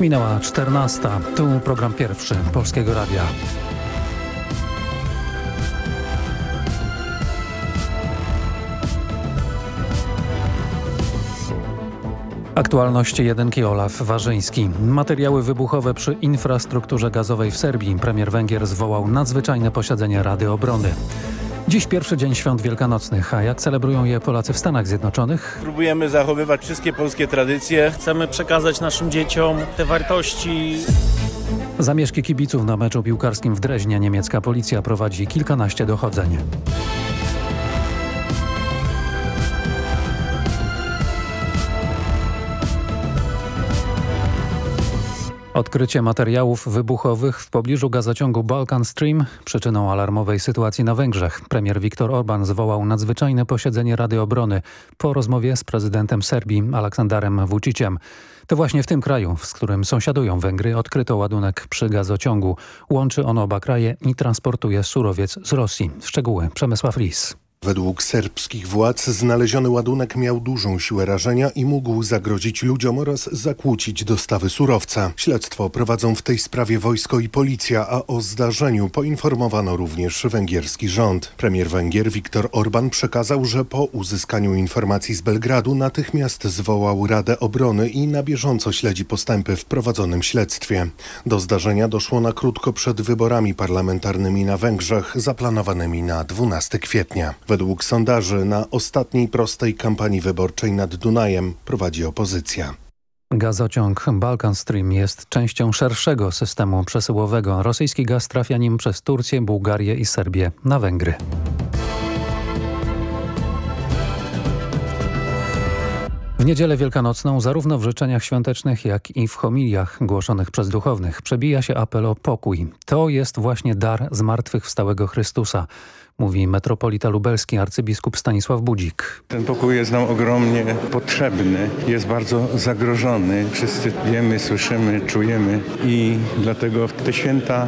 Minęła 14. Tu program pierwszy Polskiego Radia. Aktualności jedynki Olaf Warzyński. Materiały wybuchowe przy infrastrukturze gazowej w Serbii. Premier Węgier zwołał nadzwyczajne posiedzenie Rady Obrony. Dziś pierwszy dzień świąt wielkanocnych, a jak celebrują je Polacy w Stanach Zjednoczonych? Próbujemy zachowywać wszystkie polskie tradycje. Chcemy przekazać naszym dzieciom te wartości. Zamieszki kibiców na meczu piłkarskim w Dreźnie niemiecka policja prowadzi kilkanaście dochodzeń. Odkrycie materiałów wybuchowych w pobliżu gazociągu Balkan Stream przyczyną alarmowej sytuacji na Węgrzech. Premier Viktor Orban zwołał nadzwyczajne posiedzenie Rady Obrony po rozmowie z prezydentem Serbii Aleksandarem Vuciciem. To właśnie w tym kraju, z którym sąsiadują Węgry, odkryto ładunek przy gazociągu. Łączy on oba kraje i transportuje surowiec z Rosji. Szczegóły Przemysław Lis. Według serbskich władz znaleziony ładunek miał dużą siłę rażenia i mógł zagrozić ludziom oraz zakłócić dostawy surowca. Śledztwo prowadzą w tej sprawie wojsko i policja, a o zdarzeniu poinformowano również węgierski rząd. Premier Węgier Viktor Orban przekazał, że po uzyskaniu informacji z Belgradu natychmiast zwołał Radę Obrony i na bieżąco śledzi postępy w prowadzonym śledztwie. Do zdarzenia doszło na krótko przed wyborami parlamentarnymi na Węgrzech zaplanowanymi na 12 kwietnia. Według sondaży na ostatniej prostej kampanii wyborczej nad Dunajem prowadzi opozycja. Gazociąg Balkan Stream jest częścią szerszego systemu przesyłowego. Rosyjski gaz trafia nim przez Turcję, Bułgarię i Serbię na Węgry. W niedzielę wielkanocną zarówno w życzeniach świątecznych, jak i w homiliach głoszonych przez duchownych przebija się apel o pokój. To jest właśnie dar zmartwychwstałego Chrystusa mówi metropolita lubelski arcybiskup Stanisław Budzik. Ten pokój jest nam ogromnie potrzebny, jest bardzo zagrożony. Wszyscy wiemy, słyszymy, czujemy i dlatego te święta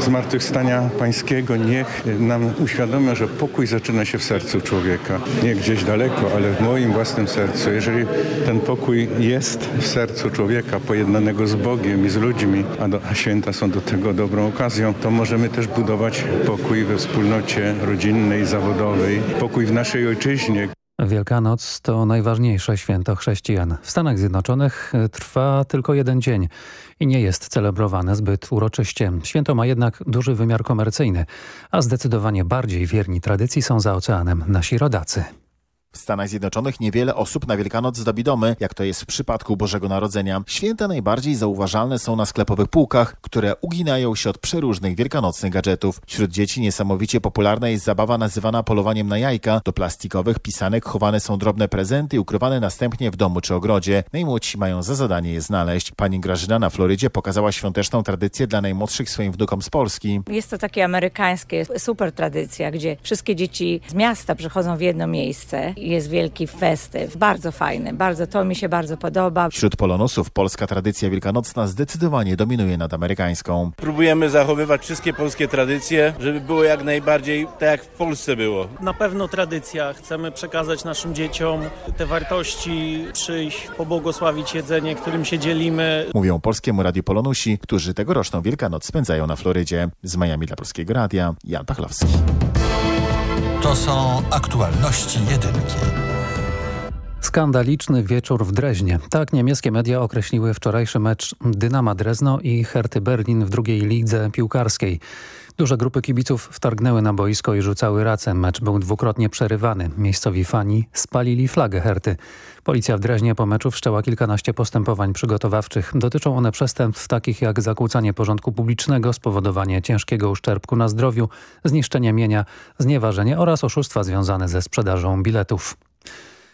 zmartwychwstania pańskiego niech nam uświadomią, że pokój zaczyna się w sercu człowieka. Nie gdzieś daleko, ale w moim własnym sercu. Jeżeli ten pokój jest w sercu człowieka pojednanego z Bogiem i z ludźmi, a, do, a święta są do tego dobrą okazją, to możemy też budować pokój we wspólnocie rodzinnej, zawodowej, pokój w naszej ojczyźnie. Wielkanoc to najważniejsze święto chrześcijan. W Stanach Zjednoczonych trwa tylko jeden dzień i nie jest celebrowane zbyt uroczyście. Święto ma jednak duży wymiar komercyjny, a zdecydowanie bardziej wierni tradycji są za oceanem nasi rodacy. W Stanach Zjednoczonych niewiele osób na Wielkanoc zdobi domy, jak to jest w przypadku Bożego Narodzenia. Święta najbardziej zauważalne są na sklepowych półkach, które uginają się od przeróżnych wielkanocnych gadżetów. Wśród dzieci niesamowicie popularna jest zabawa nazywana polowaniem na jajka. Do plastikowych pisanek chowane są drobne prezenty ukrywane następnie w domu czy ogrodzie. Najmłodsi mają za zadanie je znaleźć. Pani Grażyna na Florydzie pokazała świąteczną tradycję dla najmłodszych swoim wnukom z Polski. Jest to takie amerykańskie, super tradycja, gdzie wszystkie dzieci z miasta przychodzą w jedno miejsce jest wielki festyw. Bardzo fajny, bardzo, to mi się bardzo podoba. Wśród polonusów polska tradycja wielkanocna zdecydowanie dominuje nad amerykańską. Próbujemy zachowywać wszystkie polskie tradycje, żeby było jak najbardziej tak jak w Polsce było. Na pewno tradycja. Chcemy przekazać naszym dzieciom te wartości, przyjść, pobłogosławić jedzenie, którym się dzielimy. Mówią Polskiemu Radiu Polonusi, którzy tegoroczną Wielkanoc spędzają na Florydzie. Z Miami dla Polskiego Radia, Jan Pachlowski. To są aktualności jedynki. Skandaliczny wieczór w Dreźnie. Tak niemieckie media określiły wczorajszy mecz Dynama Drezno i Herty Berlin w drugiej lidze piłkarskiej. Duże grupy kibiców wtargnęły na boisko i rzucały racę. Mecz był dwukrotnie przerywany. Miejscowi fani spalili flagę Herty. Policja w Dreźnie po meczu wszczęła kilkanaście postępowań przygotowawczych. Dotyczą one przestępstw takich jak zakłócanie porządku publicznego, spowodowanie ciężkiego uszczerbku na zdrowiu, zniszczenie mienia, znieważenie oraz oszustwa związane ze sprzedażą biletów.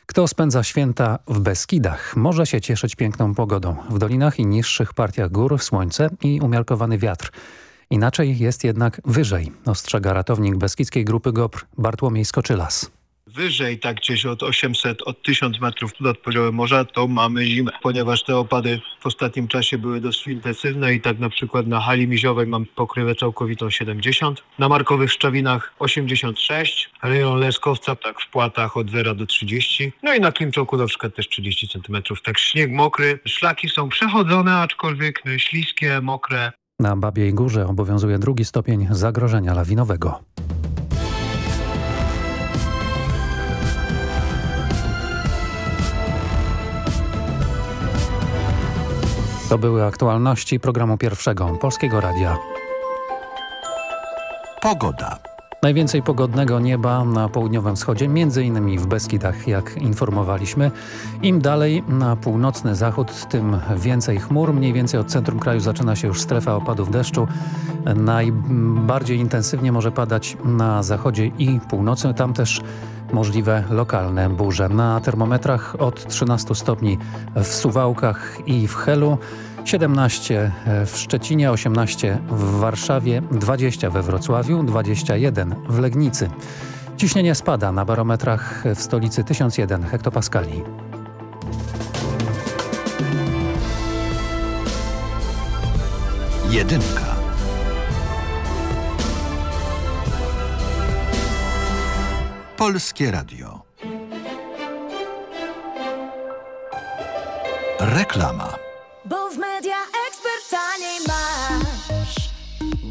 Kto spędza święta w Beskidach, może się cieszyć piękną pogodą. W dolinach i niższych partiach gór słońce i umiarkowany wiatr. Inaczej jest jednak wyżej, ostrzega ratownik Beskidzkiej Grupy GOPR Bartłomiej Skoczylas. wyżej, tak gdzieś od 800, od 1000 metrów nad poziomem morza, to mamy zimę, ponieważ te opady w ostatnim czasie były dość intensywne i tak na przykład na hali miziowej mam pokrywę całkowitą 70, na markowych szczawinach 86, rejon Leskowca tak w płatach od 0 do 30, no i na Klimczoku na przykład też 30 cm. Tak śnieg mokry, szlaki są przechodzone, aczkolwiek śliskie, mokre, Na Babiej Górze obowiązuje drugi stopień zagrożenia lawinowego. To były aktualności programu pierwszego Polskiego Radia. Pogoda. Najwięcej pogodnego nieba na południowym wschodzie, innymi w Beskidach, jak informowaliśmy. Im dalej na północny zachód, tym więcej chmur. Mniej więcej od centrum kraju zaczyna się już strefa opadów deszczu. Najbardziej intensywnie może padać na zachodzie i północy. Tam też możliwe lokalne burze. Na termometrach od 13 stopni w Suwałkach i w Helu. 17 w Szczecinie, 18 w Warszawie, 20 we Wrocławiu, 21 w Legnicy. Ciśnienie spada na barometrach w stolicy 1001 hektopaskali. Jedynka. Polskie Radio. Reklama.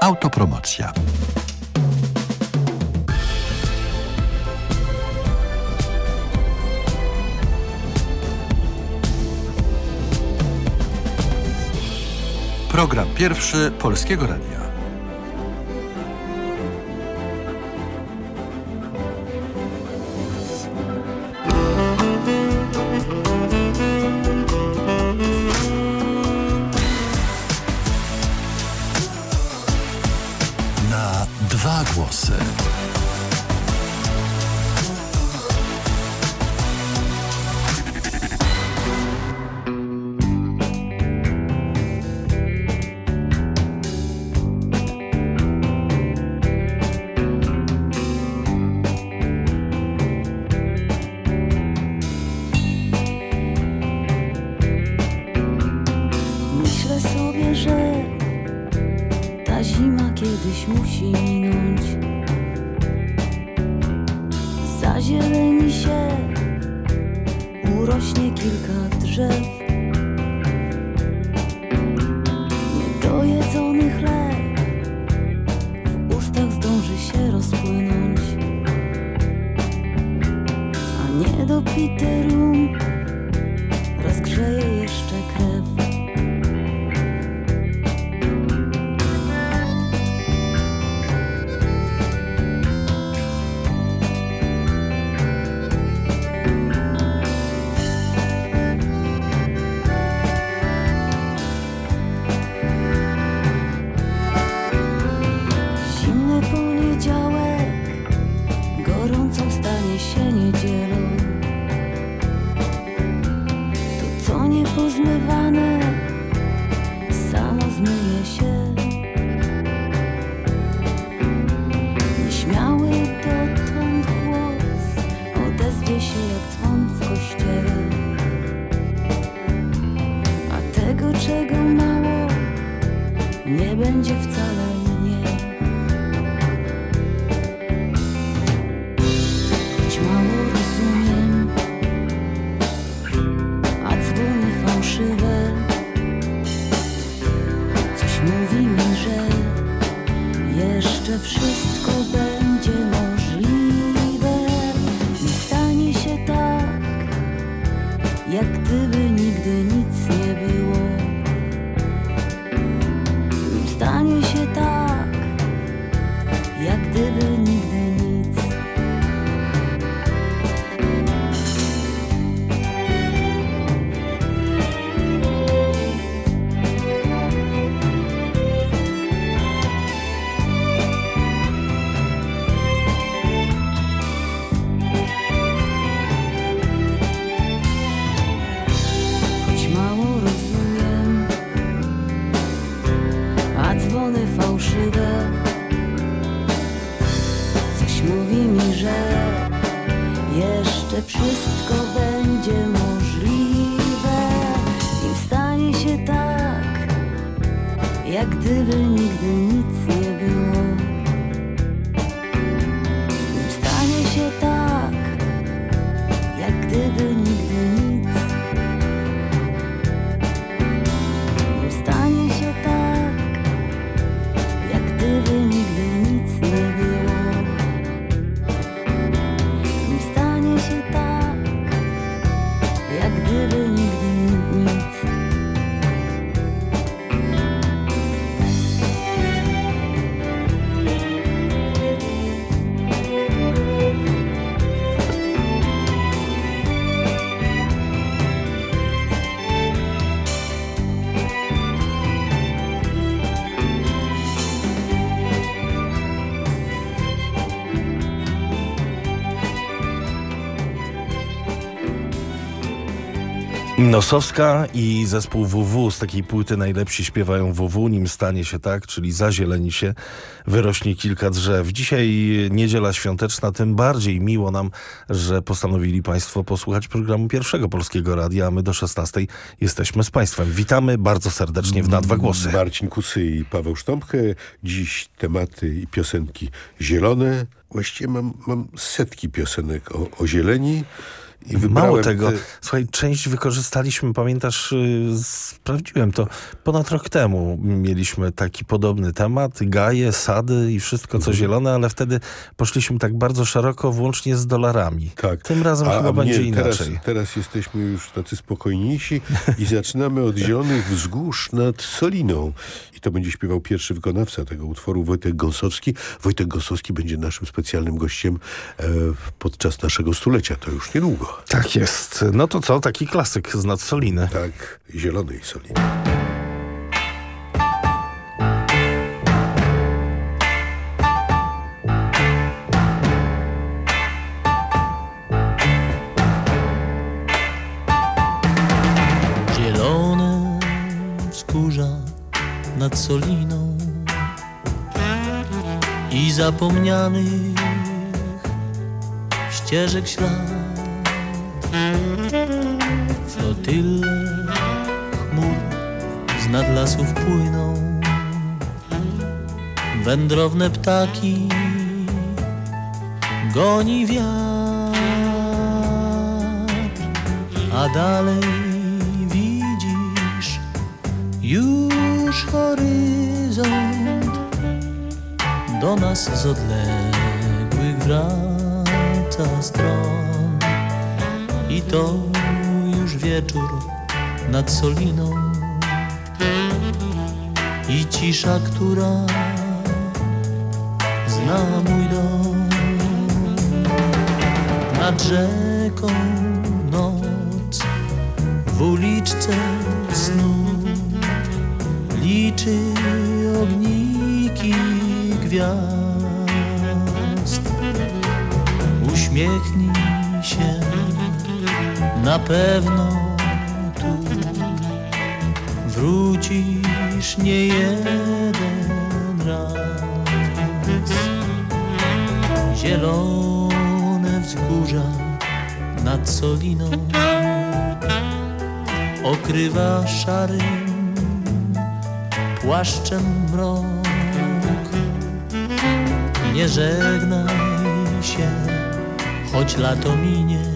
Autopromocja. Program pierwszy Polskiego Radia. Będzie Nosowska i zespół WW z takiej płyty najlepsi śpiewają WW, nim stanie się tak, czyli zazieleni się, wyrośnie kilka drzew. Dzisiaj niedziela świąteczna, tym bardziej miło nam, że postanowili Państwo posłuchać programu Pierwszego Polskiego Radia, a my do 16 jesteśmy z Państwem. Witamy bardzo serdecznie w Na Dwa Głosy. Marcin Kusy i Paweł Sztąpkę. Dziś tematy i piosenki zielone. Właściwie mam, mam setki piosenek o, o zieleni. I Mało tego, te- słuchaj, część wykorzystaliśmy, pamiętasz, y, sprawdziłem to, ponad rok temu mieliśmy taki podobny temat, gaje, sady i wszystko co zielone, ale wtedy poszliśmy tak bardzo szeroko, włącznie z dolarami. Tak. Tym razem chyba mnie będzie teraz, inaczej. Teraz jesteśmy już tacy spokojniejsi i zaczynamy od zielonych wzgórz nad Soliną. I to będzie śpiewał pierwszy wykonawca tego utworu, Wojtek Gąsowski. Wojtek Gąsowski będzie naszym specjalnym gościem e, podczas naszego stulecia. To już niedługo. Tak jest. No to co, taki klasyk z nad Soliny. Tak, zielonej Soliny. Zielone wzgórza nad Soliną i zapomnianych ścieżek ślad. Flotyle chmur z nad lasów płyną wędrowne ptaki goni wiatr, a dalej widzisz już horyzont. Do nas z odległych wraca stron i to już wieczór nad Soliną. I cisza, która zna mój dom. Nad rzeką noc w uliczce snu liczy ogniki gwiazd. Uśmiechnij się na pewno tu wrócisz nie jeden raz. Zielone wzgórza nad Soliną okrywa szarym płaszczem mrok. Nie żegnaj się choć lato minie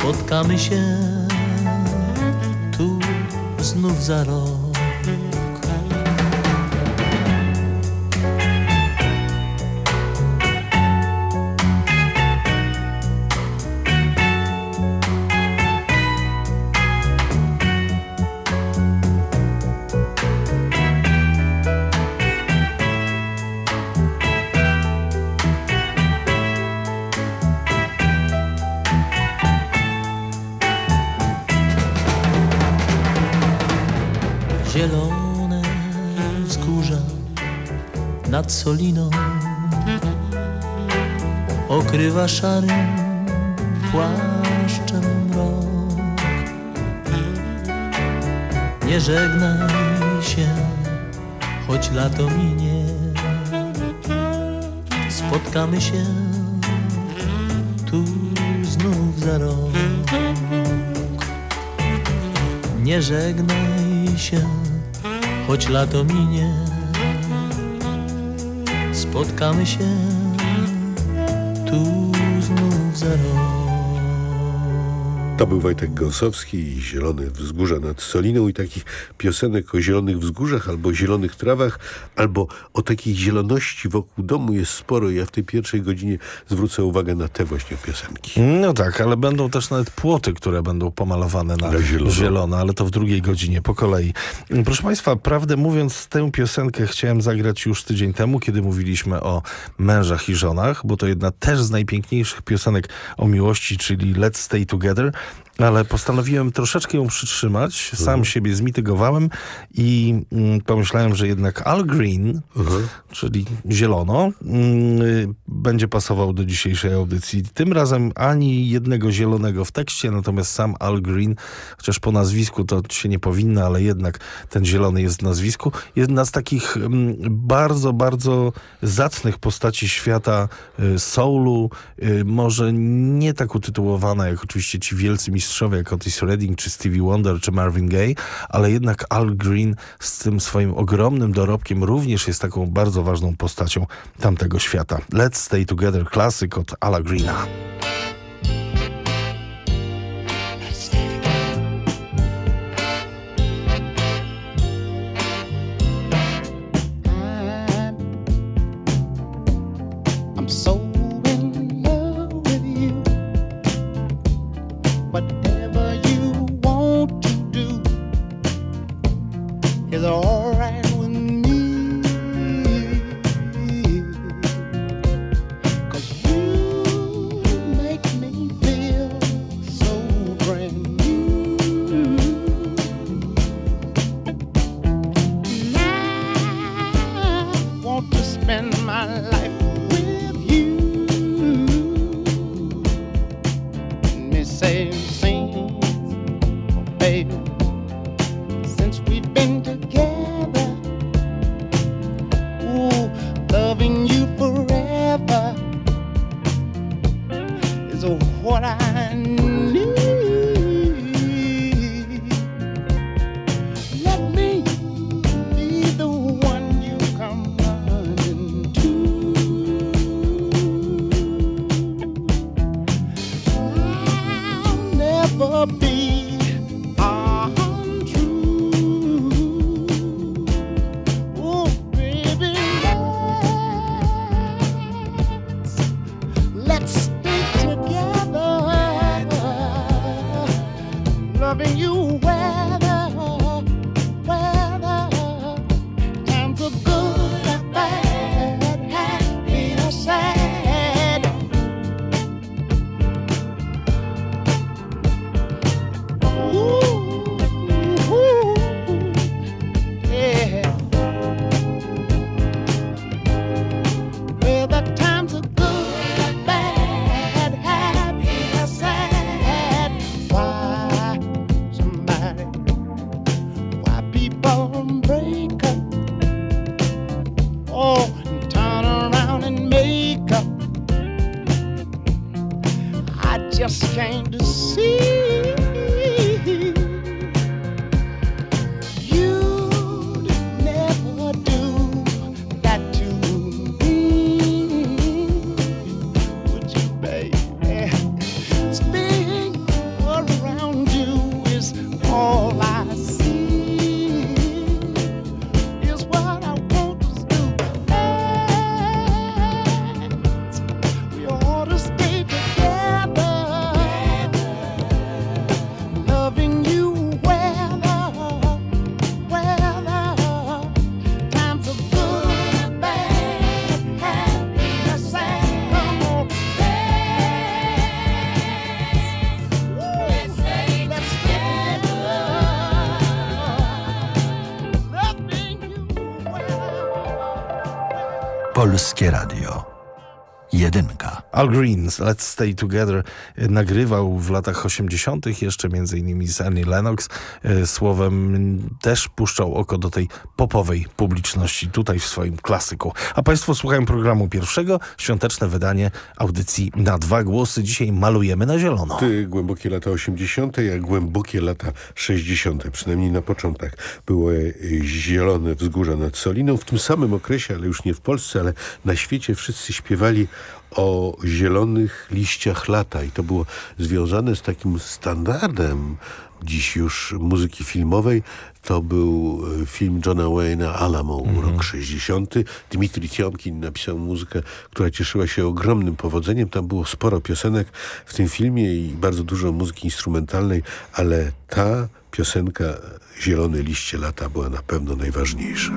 spotkamy się tu znów za rok nad Soliną okrywa szarym płaszczem mrok. Nie żegnaj się, choć lato minie. Spotkamy się tu znów za rok. Nie żegnaj się, choć lato minie. Spotkamy się tu znów za rok. To był Wojtek Gąsowski i Zielone Wzgórza nad Soliną i takich piosenek o zielonych wzgórzach albo zielonych trawach, albo o takiej zieloności wokół domu jest sporo. Ja w tej pierwszej godzinie zwrócę uwagę na te właśnie piosenki. No tak, ale będą też nawet płoty, które będą pomalowane na, zielono. zielono, ale to w drugiej godzinie po kolei. Proszę Państwa, prawdę mówiąc, tę piosenkę chciałem zagrać już tydzień temu, kiedy mówiliśmy o mężach i żonach, bo to jedna też z najpiękniejszych piosenek o miłości, czyli Let's Stay Together. Ale postanowiłem troszeczkę ją przytrzymać, sam siebie zmitygowałem i mm, pomyślałem, że jednak Al Green, czyli zielono, mm, y, będzie pasował do dzisiejszej audycji. Tym razem ani jednego zielonego w tekście, natomiast sam Al Green, chociaż po nazwisku to się nie powinno, ale jednak ten zielony jest w nazwisku, jedna z takich mm, bardzo, bardzo zacnych postaci świata y, soulu, y, może nie tak utytułowana jak oczywiście ci wielcy mistrzowie jak Otis Redding, czy Stevie Wonder, czy Marvin Gaye, ale jednak Al Green z tym swoim ogromnym dorobkiem również jest taką bardzo ważną postacią tamtego świata. Let's Stay Together, klasyk od Ala Greena. Polskie Radio. Al Green, Let's Stay Together, e, nagrywał w latach 80. jeszcze między innymi z Annie Lennox. E, Słowem też puszczał oko do tej popowej publiczności tutaj w swoim klasyku. A Państwo słuchają programu pierwszego, świąteczne wydanie audycji na dwa głosy. Dzisiaj malujemy na zielono. Ty głębokie lata 80., a głębokie lata 60., przynajmniej na początek. Były y, zielone wzgórza nad Soliną. W tym samym okresie, ale już nie w Polsce, ale na świecie wszyscy śpiewali o zielonych liściach lata i to było związane z takim standardem dziś już muzyki filmowej. To był y, film Johna Wayne'a Alamo, rok 60. Dmitri Tiomkin napisał muzykę, która cieszyła się ogromnym powodzeniem. Tam było sporo piosenek w tym filmie i bardzo dużo muzyki instrumentalnej, ale ta piosenka Zielone liście lata była na pewno najważniejsza.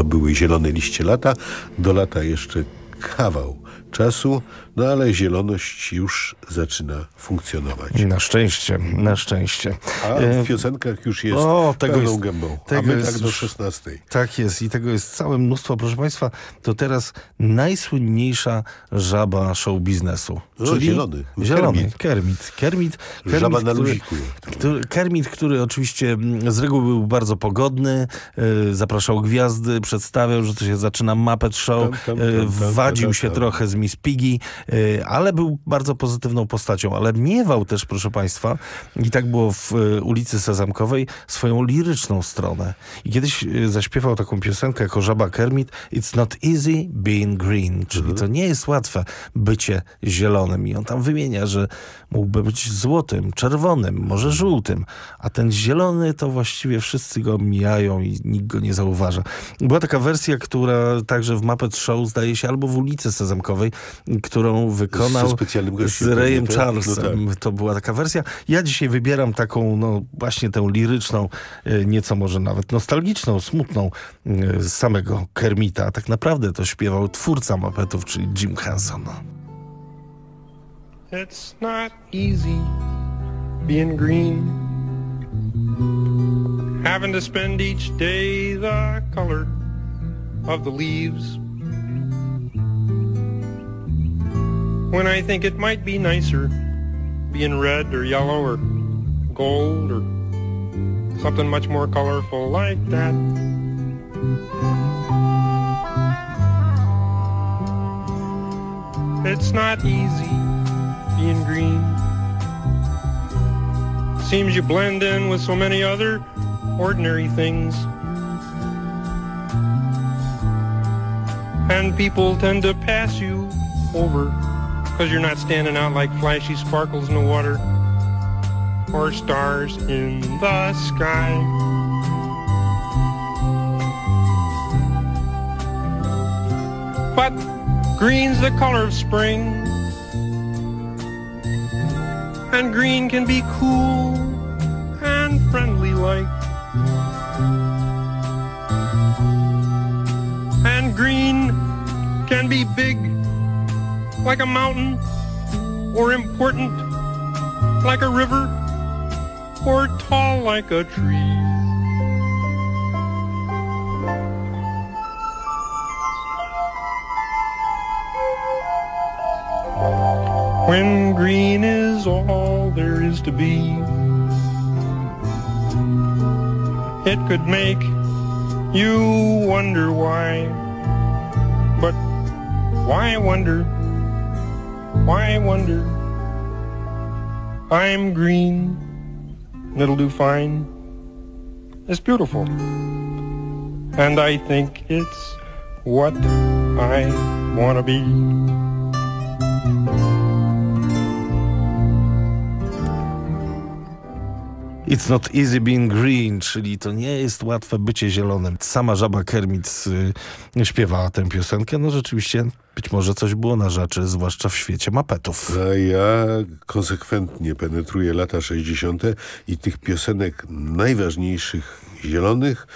To były zielone liście lata. Do lata jeszcze kawał czasu, no ale zieloność już zaczyna funkcjonować. Na szczęście, na szczęście. A E, w piosenkach już jest o, tego pełną jest- gębą. tego a my jest tak do już- 16. Tak jest i tego jest całe mnóstwo. Proszę Państwa, to teraz najsłynniejsza żaba show biznesu. O, zielony. Zielony. Kermit. Kermit. Kermit. Żaba na luziku. który, Kermit, który oczywiście mm, z reguły był bardzo pogodny, e, zapraszał gwiazdy, przedstawiał, że to się zaczyna Muppet Show, Tam, tam, e, tam, wadził się trochę z Miss Piggy, e, ale był bardzo pozytywną postacią, ale miewał też, proszę Państwa, i tak było w e, ulicy Sezamkowej, swoją liryczną stronę. I kiedyś e, zaśpiewał taką piosenkę jako żaba Kermit, It's not easy being green, czyli Mhm. to nie jest łatwe bycie zielonym. I on tam wymienia, że mógłby być złotym, czerwonym, może żółtym, a ten zielony to właściwie wszyscy go mijają i nikt go nie zauważa. Była taka wersja, która także w Muppet Show zdaje się albo w ulicy Sezamkowej, którą wykonał z Rayem tak? Charlesem. No To była taka wersja. Ja dzisiaj wybieram taką, no właśnie tę liryczną, e, nieco może nawet nostalgiczną, smutną e, z samego Kermita. A tak naprawdę to śpiewał twórca Muppetów, czyli Jim Henson. It's not easy being green. Having to spend each day the color of the leaves. When I think it might be nicer being red or yellow or gold or something much more colorful like that. It's not easy green. Seems you blend in with so many other ordinary things. And people tend to pass you over because you're not standing out like flashy sparkles in the water or stars in the sky. But green's the color of spring. And green can be cool and friendly like. And green can be big like a mountain or important like a river or tall like a tree. When green is to be, it could make you wonder why. But why wonder? Why wonder? I'm green, and it'll do fine. It's beautiful. And I think it's what I want to be. It's not easy being green, czyli to nie jest łatwe bycie zielonym. Sama żaba Kermit y, śpiewała tę piosenkę. No rzeczywiście być może coś było na rzeczy, zwłaszcza w świecie mapetów. A ja konsekwentnie penetruję lata 60. i tych piosenek najważniejszych zielonych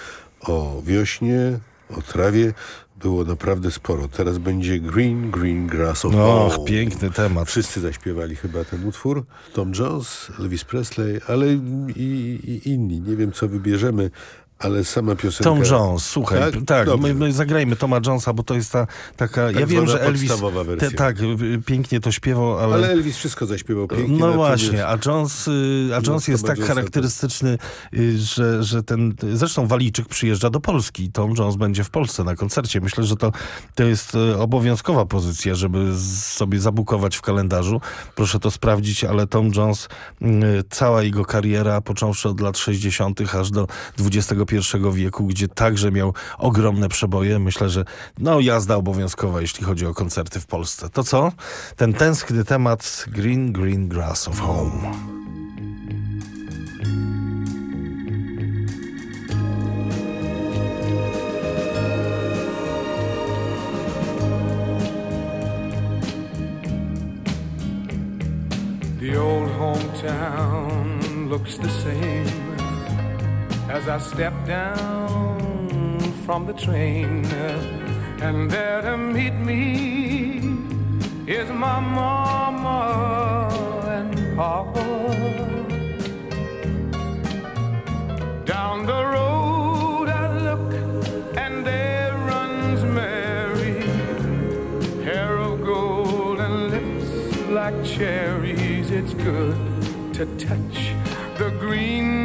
o wiośnie, o trawie było naprawdę sporo. Teraz będzie Green, Green Grass of Och, Home. piękny temat. Wszyscy zaśpiewali chyba ten utwór. Tom Jones, Elvis Presley, ale i, i inni. Nie wiem, co wybierzemy, ale sama piosenka... Tom Jones, słuchaj, tak, tak my, my zagrajmy Toma Jonesa, bo to jest ta taka, Tak ja wiem, że Elvis te, tak, y, pięknie to śpiewał, ale... Ale Elvis wszystko zaśpiewał pięknie. No właśnie, a Jones, y, a No, Jones jest tak Jonesa charakterystyczny, y, że, że ten, zresztą Walijczyk przyjeżdża do Polski, Tom Jones będzie w Polsce na koncercie. Myślę, że to, to jest obowiązkowa pozycja, żeby sobie zabukować w kalendarzu. Proszę to sprawdzić, ale Tom Jones, cała jego kariera, począwszy od lat 60. aż do XXI wieku, gdzie także miał ogromne przeboje. Myślę, że no jazda obowiązkowa, jeśli chodzi o koncerty w Polsce. To co? Ten tęskny temat Green Green Grass of Home. The old hometown looks the same as I step down from the train, and there to meet me is my mama and papa. Down the road I look, and there runs Mary, hair of gold and lips like cherries. It's good to touch the green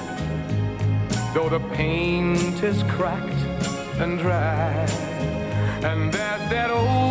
though the paint is cracked and dry. And there's that old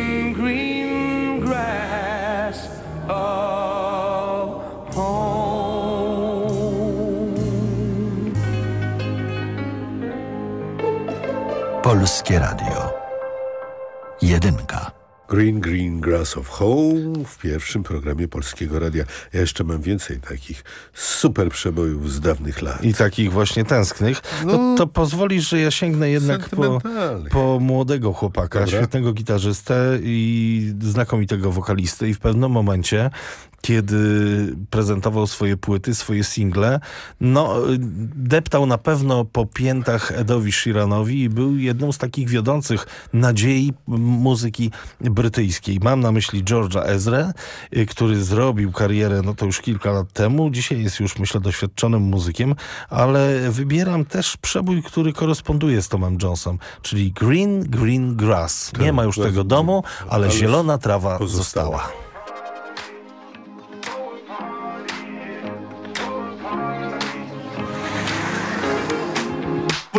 Polskie Radio. Jedynka. Green Green Grass of Home w pierwszym programie Polskiego Radia. Ja jeszcze mam więcej takich super przebojów z dawnych lat. I takich właśnie tęsknych. No, No, to pozwolisz, że ja sięgnę jednak po, po młodego chłopaka, Dobra. świetnego gitarzystę i znakomitego wokalisty. I w pewnym momencie, kiedy prezentował swoje płyty, swoje single, no deptał na pewno po piętach Edowi Sheeranowi i był jedną z takich wiodących nadziei muzyki brytyjskiej. Mam na myśli George'a Ezra, y, który zrobił karierę, no to już kilka lat temu. Dzisiaj jest już, myślę, doświadczonym muzykiem, ale wybieram też przebój, który koresponduje z Tomem Jonesem, czyli Green, Green Grass. Nie Tak, ma już bardzo tego domu, ale, zielona trawa została.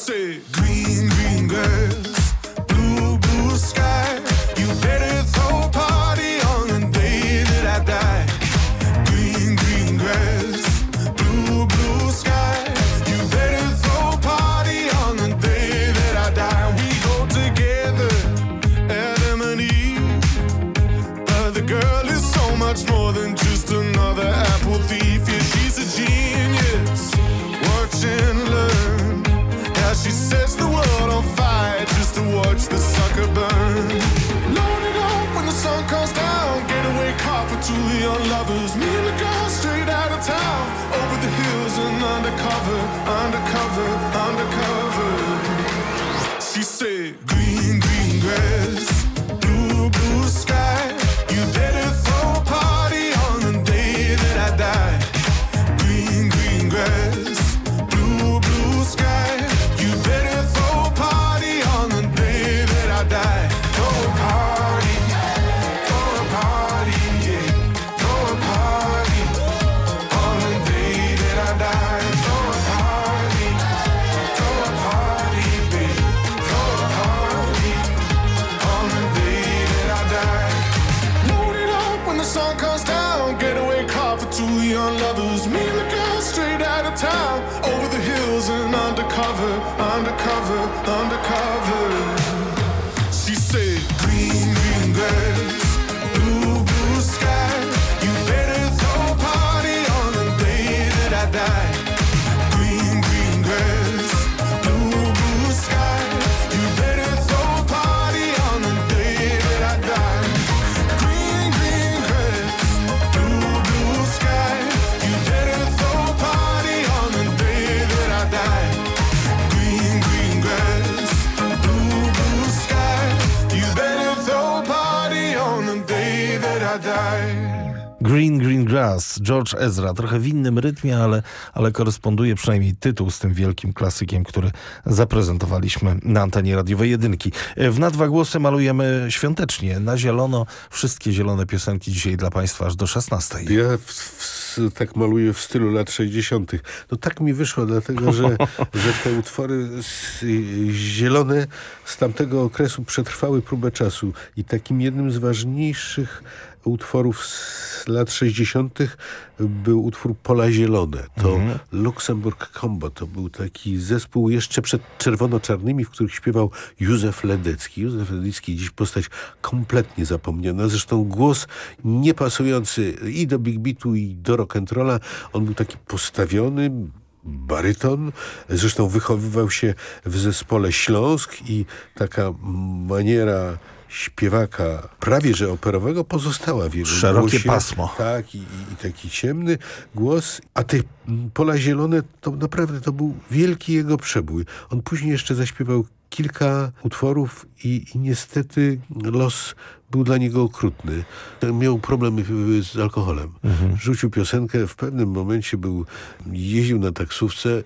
She said, Green, green grass, Green Green Grass, George Ezra, trochę w innym rytmie, ale, ale koresponduje przynajmniej tytuł z tym wielkim klasykiem, który zaprezentowaliśmy na antenie radiowej jedynki. W na dwa głosy malujemy świątecznie, na zielono, wszystkie zielone piosenki dzisiaj dla Państwa aż do 16. Ja w, w, tak maluję w stylu lat 60. No tak mi wyszło, dlatego że, że te utwory z, zielone z tamtego okresu przetrwały próbę czasu i takim jednym z ważniejszych utworów z lat 60. był utwór Pola Zielone. To Mhm. Luxemburg Combo. To był taki zespół jeszcze przed czerwono-czarnymi, w których śpiewał Józef Ledecki. Józef Ledecki dziś postać kompletnie zapomniana. Zresztą głos niepasujący i do Big Beatu, i do rock'n'rolla. On był taki postawiony, baryton. Zresztą wychowywał się w zespole Śląsk i taka maniera śpiewaka prawie że operowego pozostała w jego Szerokie głosie. pasmo. Tak, i, i taki ciemny głos. A te pola zielone, to naprawdę to był wielki jego przebój. On później jeszcze zaśpiewał kilka utworów i, i niestety los był dla niego okrutny. Miał problemy z alkoholem. Rzucił piosenkę, w pewnym momencie był, jeździł na taksówce,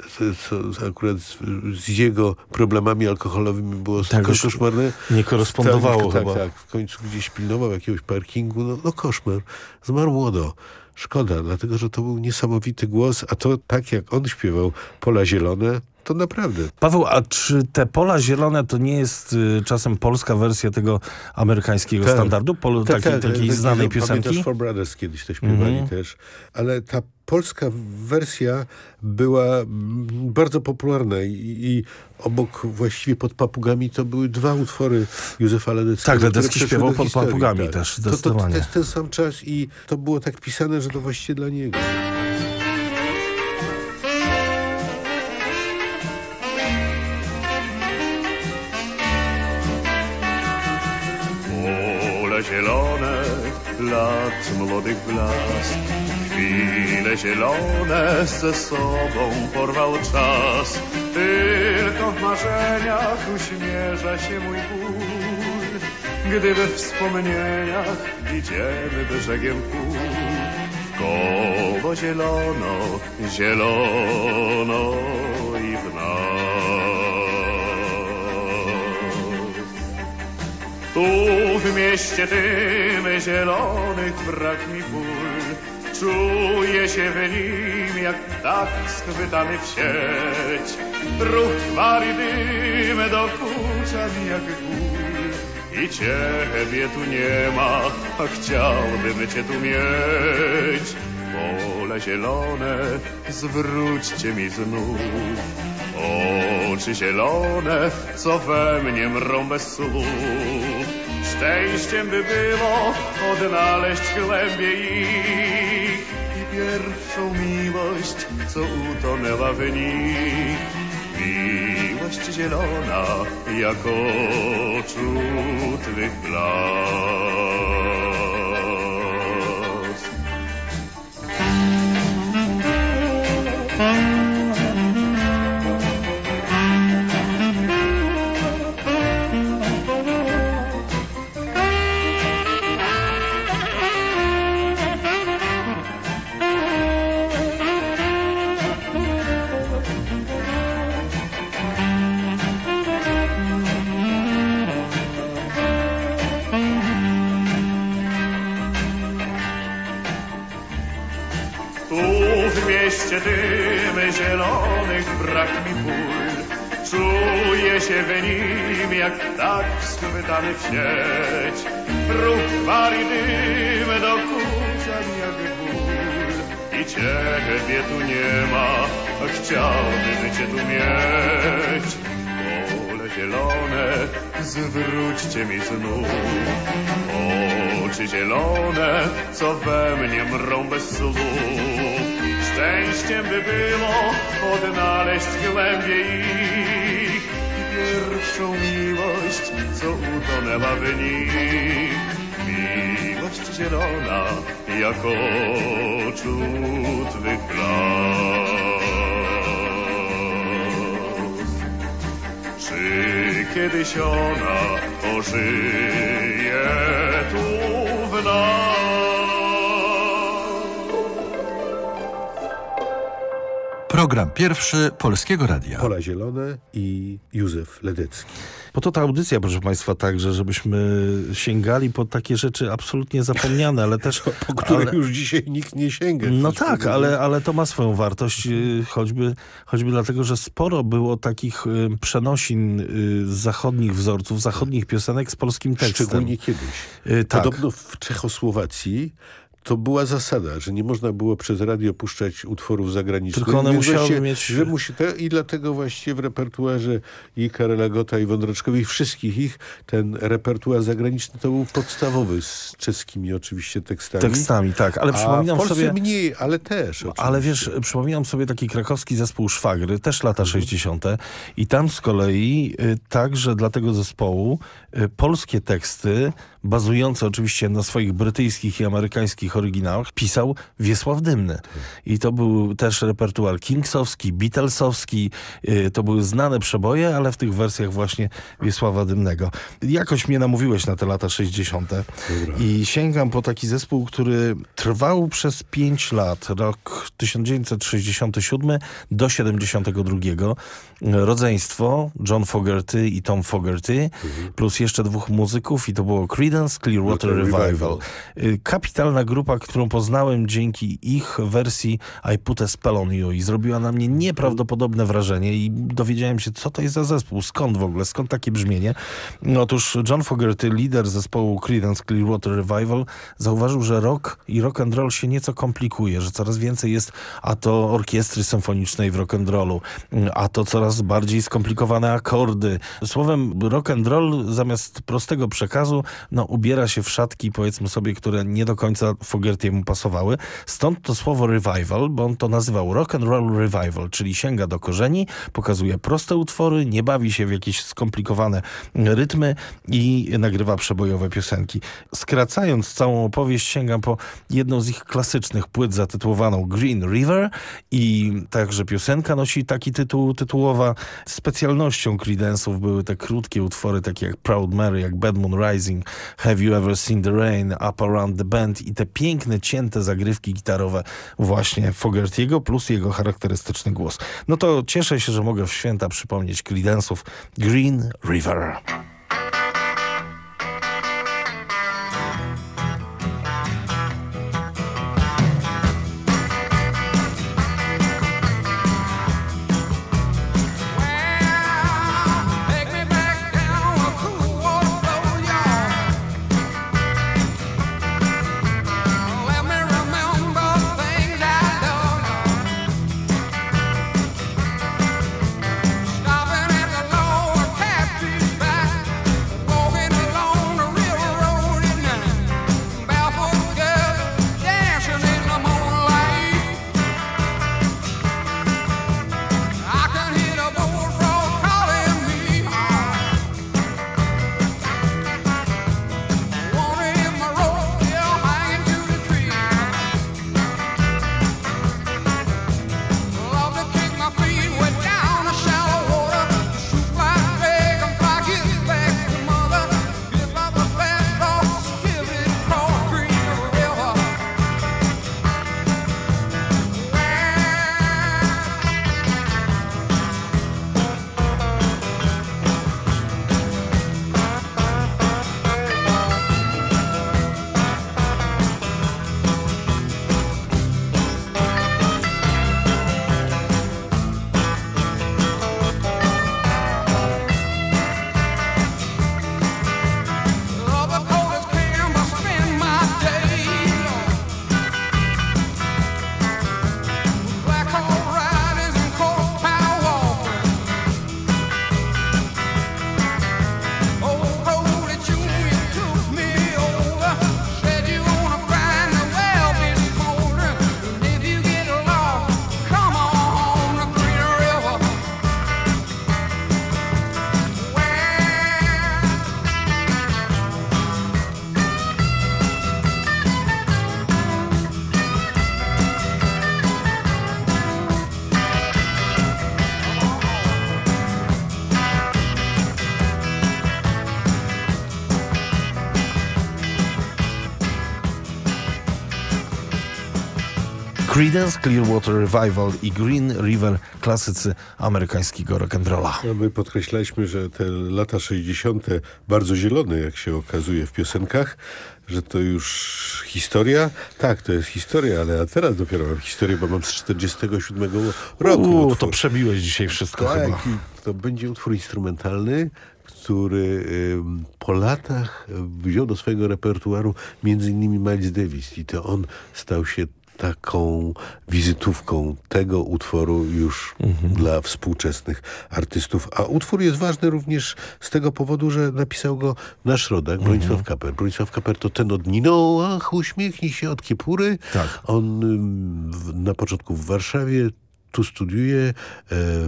co, akurat z, z jego problemami alkoholowymi było Tak, koszmarne. nie korespondowało tak, chyba. Tak, tak. W końcu gdzieś pilnował jakiegoś parkingu. No, no koszmar. Zmarł młodo. Szkoda, dlatego że to był niesamowity głos, a to tak jak on śpiewał Pola Zielone, to naprawdę. Paweł, a czy te pola zielone to nie jest y, czasem polska wersja tego amerykańskiego Tak. standardu? Pol, Tak, takiej, tak, takiej tak, znanej tak, piosenki? Pamiętasz Four Brothers kiedyś to śpiewali Mhm. też. Ale ta polska wersja była mm, bardzo popularna i, i obok właściwie pod papugami to były dwa utwory Józefa Ledeckiego. Tak, Ledecki śpiewał pod historii, papugami tak. też, To, to, to zdecydowanie. jest ten sam czas i to było tak pisane, że to właściwie dla niego. Lat młodych blask, chwile zielone ze sobą porwał czas. Tylko w marzeniach uśmierza się mój ból, gdy we wspomnieniach idziemy brzegiem kół. Koło zielono, zielono i w nas. Tu w mieście tym zielonych brak mi ból. Czuję się w nim jak tak schwytany w sieć. Ruch chwali dym dokucza mi jak ból. I ciebie tu nie ma, a chciałbym cię tu mieć. Pole zielone, zwróćcie mi znów. Oczy zielone, co we mnie mrą bez słów. Szczęściem by było odnaleźć głębie ich. I pierwszą miłość, co utonęła w nich. Miłość zielona, jak oczu blask się w nim jak tak schwytany w sieć Ruch wali dym dokucza ciebie tu nie ma, chciałbym cię tu mieć. Pole zielone, zwróćcie mi znów. Oczy zielone, co we mnie mrą bez słów. Szczęściem by było odnaleźć głębiej pierwszą miłość, co utonęła w nich. Miłość zielona, jak oczu twych glas. Czy kiedyś ona ożyje tu w nas? Program pierwszy Polskiego Radia. Pola Zielone i Józef Ledecki. Po to ta audycja, proszę Państwa, także, żebyśmy sięgali po takie rzeczy absolutnie zapomniane, ale też... Po które ale... już dzisiaj nikt nie sięga. No tak, ale, ale to ma swoją wartość, y, choćby, choćby dlatego, że sporo było takich y, przenosin y, zachodnich wzorców, zachodnich piosenek z polskim tekstem. Szczególnie kiedyś. Tak. Podobno w Czechosłowacji to była zasada, że nie można było przez radio puszczać utworów zagranicznych. Tylko one musiały właśnie, mieć- Że musi te, I dlatego właściwie w repertuarze i Karela Gota, i Wądroczkowi, i wszystkich ich, ten repertuar zagraniczny to był podstawowy, z czeskimi oczywiście tekstami. Tekstami, tak, ale A przypominam w Polsce sobie- mniej, ale też oczywiście. Ale wiesz, przypominam sobie taki krakowski zespół Szwagry, też lata 60. I tam z kolei y, także dla tego zespołu y, polskie teksty, bazujące oczywiście na swoich brytyjskich i amerykańskich oryginałach, pisał Wiesław Dymny. I to był też repertuar kingsowski, beatlesowski, y, to były znane przeboje, ale w tych wersjach właśnie Wiesława Dymnego. Jakoś mnie namówiłeś na te lata 60. I sięgam po taki zespół, który trwał przez 5 lat, rok 1967 do 72. Rodzeństwo John Fogerty i Tom Fogerty, plus jeszcze dwóch muzyków i to było Creedence Clearwater Clearwater Revival. Y, Kapitalna grupa, którą poznałem dzięki ich wersji I Put a Spell on You i zrobiła na mnie nieprawdopodobne wrażenie i dowiedziałem się, co to jest za zespół, skąd w ogóle, skąd takie brzmienie. Otóż John Fogerty, lider zespołu Creedence Clearwater Revival, zauważył, że rock i rock and roll się nieco komplikuje, że coraz więcej jest a to orkiestry symfonicznej w rock and rollu, a to coraz bardziej skomplikowane akordy. Słowem rock and roll zamiast prostego przekazu, no ubiera się w szatki, powiedzmy sobie, które nie do końca Fogertiemu pasowały. Stąd to słowo revival, bo on to nazywał rock and roll revival, czyli sięga do korzeni, pokazuje proste utwory, nie bawi się w jakieś skomplikowane rytmy i nagrywa przebojowe piosenki. Skracając całą opowieść, sięgam po jedną z ich klasycznych płyt zatytułowaną Green River i także piosenka nosi taki tytuł, tytułowa. Specjalnością Creedence'ów były te krótkie utwory, takie jak Proud Mary, jak Bad Moon Rising, Have You Ever Seen the Rain, Up Around the Band i te piękne, cięte zagrywki gitarowe właśnie Fogertiego plus jego charakterystyczny głos. No to cieszę się, że mogę w święta przypomnieć Creedence'ów Green River. Creedence Clearwater Revival i Green River, klasycy amerykańskiego rock'n'rolla. A my podkreślaliśmy, że te lata 60. bardzo zielone, jak się okazuje w piosenkach, że to już historia. Tak, to jest historia, ale ja teraz dopiero mam historię, bo mam z 47 roku. Uuu, to przebiłeś dzisiaj wszystko tak, chyba. to będzie utwór instrumentalny, który po latach wziął do swojego repertuaru między innymi Miles Davis i to on stał się taką wizytówką tego utworu już dla współczesnych artystów. A utwór jest ważny również z tego powodu, że napisał go nasz rodak, Bronisław Kaper. Bronisław Kaper to ten od Ninoach, uśmiechnij się od Kiepury. On ym, w, na początku w Warszawie, tu studiuje, e,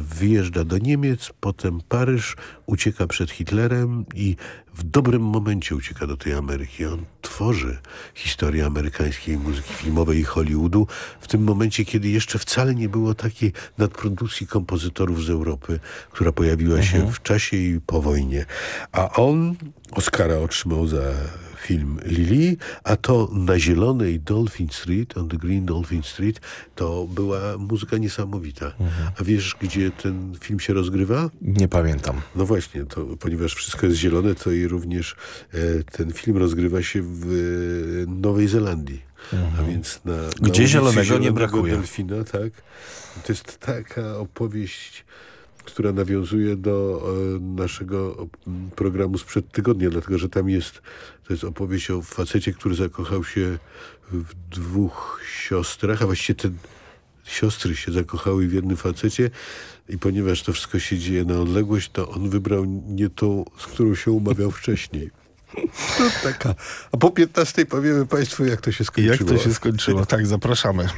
wyjeżdża do Niemiec, potem Paryż, ucieka przed Hitlerem i w dobrym momencie ucieka do tej Ameryki. On tworzy historię amerykańskiej muzyki filmowej i Hollywoodu w tym momencie, kiedy jeszcze wcale nie było takiej nadprodukcji kompozytorów z Europy, która pojawiła się w czasie i po wojnie. A on Oscara otrzymał za film Lily, a to na zielonej Dolphin Street, on the Green Dolphin Street, to była muzyka niesamowita. A wiesz, gdzie ten film się rozgrywa? Nie pamiętam. No właśnie, to, ponieważ wszystko jest zielone, to i również e, ten film rozgrywa się w e, Nowej Zelandii. A więc na, na Gdzie ulicy zielonego nie brakuje. Delfina, tak. To jest taka opowieść która nawiązuje do e, naszego programu sprzed tygodnia, dlatego że tam jest, to jest opowieść o facecie, który zakochał się w dwóch siostrach, a właściwie te siostry się zakochały w jednym facecie i ponieważ to wszystko się dzieje na odległość, to on wybrał nie tą, z którą się umawiał wcześniej. Taka. A po 15 powiemy Państwu, jak to się skończyło. Jak to się skończyło? Tak, zapraszamy.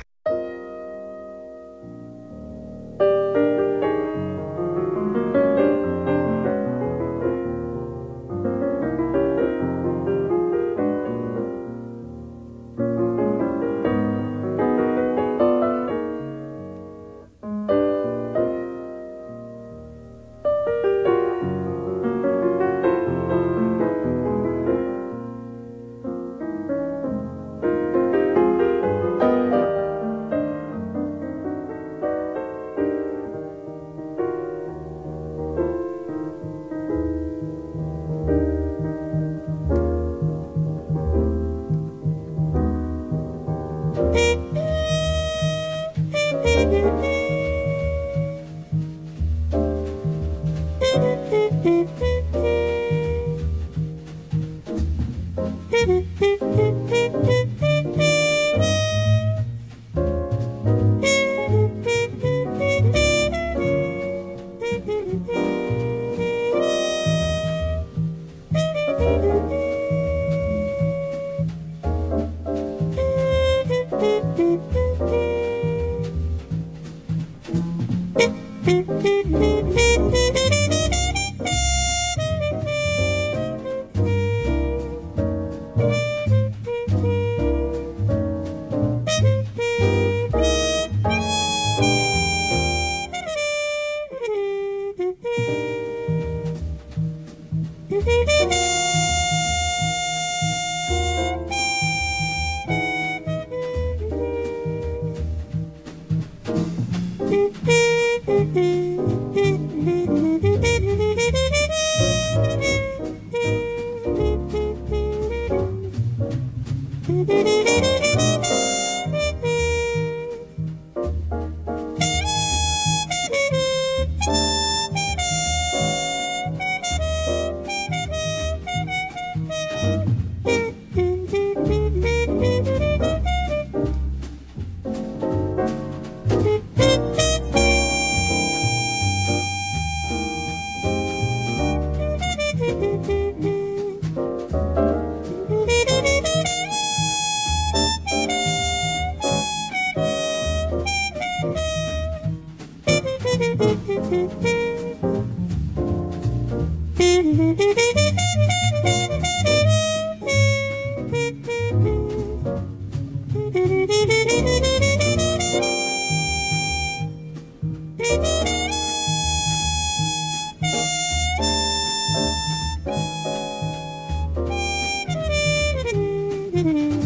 Mm-hmm.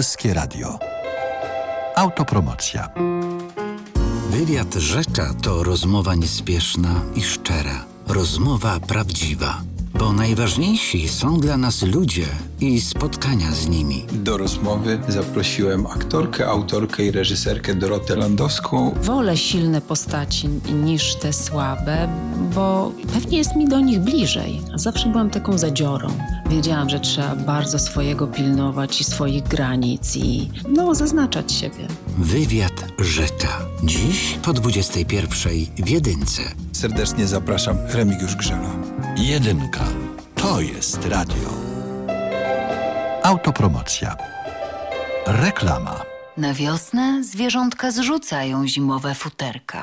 Polskie Radio. Autopromocja. Wywiad Rzecza to rozmowa niespieszna i szczera. Rozmowa prawdziwa. Bo najważniejsi są dla nas ludzie i spotkania z nimi. Do rozmowy zaprosiłem aktorkę, autorkę i reżyserkę Dorotę Landowską. Wolę silne postaci niż te słabe, bo pewnie jest mi do nich bliżej. Zawsze byłam taką zadziorą. Wiedziałam, że trzeba bardzo swojego pilnować i swoich granic i no, zaznaczać siebie. Wywiad Rzecza. Dziś po 21 w Jedynce. Serdecznie zapraszam Remigiusz Grzela. Jedynka. To jest radio. Autopromocja. Reklama. Na wiosnę zwierzątka zrzucają zimowe futerka.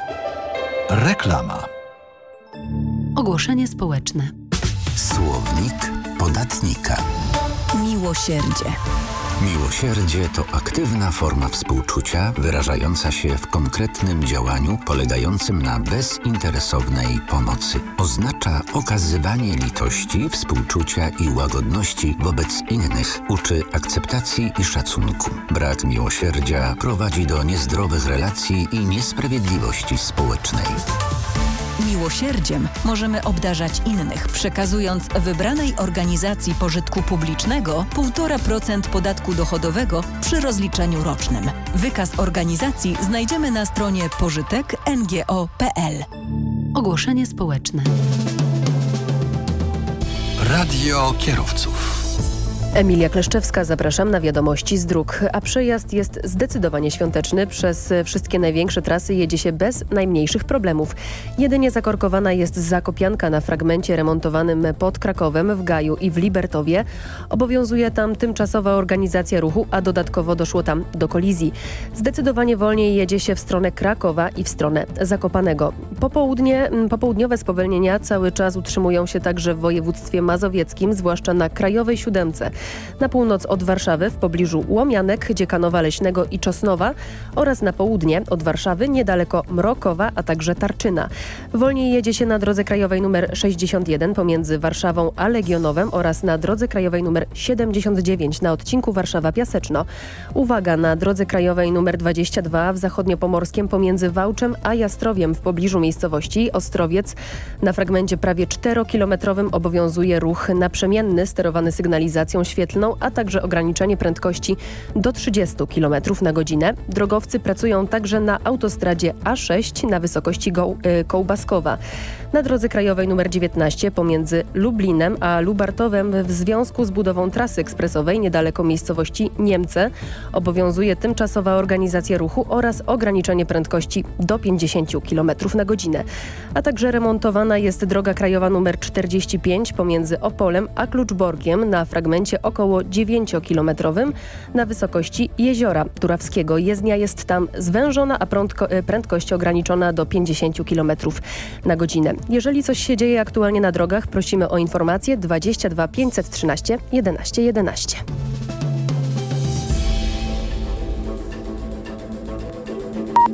Reklama. Ogłoszenie społeczne. Słownik podatnika. Miłosierdzie. Miłosierdzie to aktywna forma współczucia wyrażająca się w konkretnym działaniu polegającym na bezinteresownej pomocy. Oznacza okazywanie litości, współczucia i łagodności wobec innych. Uczy akceptacji i szacunku. Brak miłosierdzia prowadzi do niezdrowych relacji i niesprawiedliwości społecznej. Miłosierdziem możemy obdarzać innych, przekazując wybranej organizacji pożytku publicznego 1,5% podatku dochodowego przy rozliczeniu rocznym. Wykaz organizacji znajdziemy na stronie pożytek.ngo.pl. Ogłoszenie społeczne. Radio kierowców. Emilia Kleszczewska, zapraszam na wiadomości z dróg. A przejazd jest zdecydowanie świąteczny. Przez wszystkie największe trasy jedzie się bez najmniejszych problemów. Jedynie zakorkowana jest Zakopianka na fragmencie remontowanym pod Krakowem, w Gaju i w Libertowie. Obowiązuje tam tymczasowa organizacja ruchu, a dodatkowo doszło tam do kolizji. Zdecydowanie wolniej jedzie się w stronę Krakowa i w stronę Zakopanego. Popołudnie, popołudniowe spowolnienia cały czas utrzymują się także w województwie mazowieckim, zwłaszcza na Krajowej Siódemce. Na północ od Warszawy w pobliżu Łomianek, Dziekanowa Leśnego i Czosnowa oraz na południe od Warszawy niedaleko Mrokowa, a także Tarczyna. Wolniej jedzie się na drodze krajowej nr 61 pomiędzy Warszawą a Legionowem oraz na drodze krajowej nr 79 na odcinku Warszawa-Piaseczno. Uwaga, na drodze krajowej nr 22 w zachodniopomorskiem pomiędzy Wałczem a Jastrowiem w pobliżu miejscowości Ostrowiec na fragmencie prawie 4-kilometrowym obowiązuje ruch naprzemienny sterowany sygnalizacją świetlną, a także ograniczenie prędkości do 30 km na godzinę. Drogowcy pracują także na autostradzie A6 na wysokości Go y, Kołbaskowa. Na drodze krajowej nr 19 pomiędzy Lublinem a Lubartowem w związku z budową trasy ekspresowej niedaleko miejscowości Niemce obowiązuje tymczasowa organizacja ruchu oraz ograniczenie prędkości do 50 km na godzinę. A także remontowana jest droga krajowa nr 45 pomiędzy Opolem a Kluczborgiem na fragmencie około 9-kilometrowym na wysokości Jeziora Turawskiego. Jezdnia jest tam zwężona, a prędkość ograniczona do 50 km na godzinę. Jeżeli coś się dzieje aktualnie na drogach, prosimy o informację 22 513 11 11.